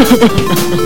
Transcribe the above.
Ha ha ha ha!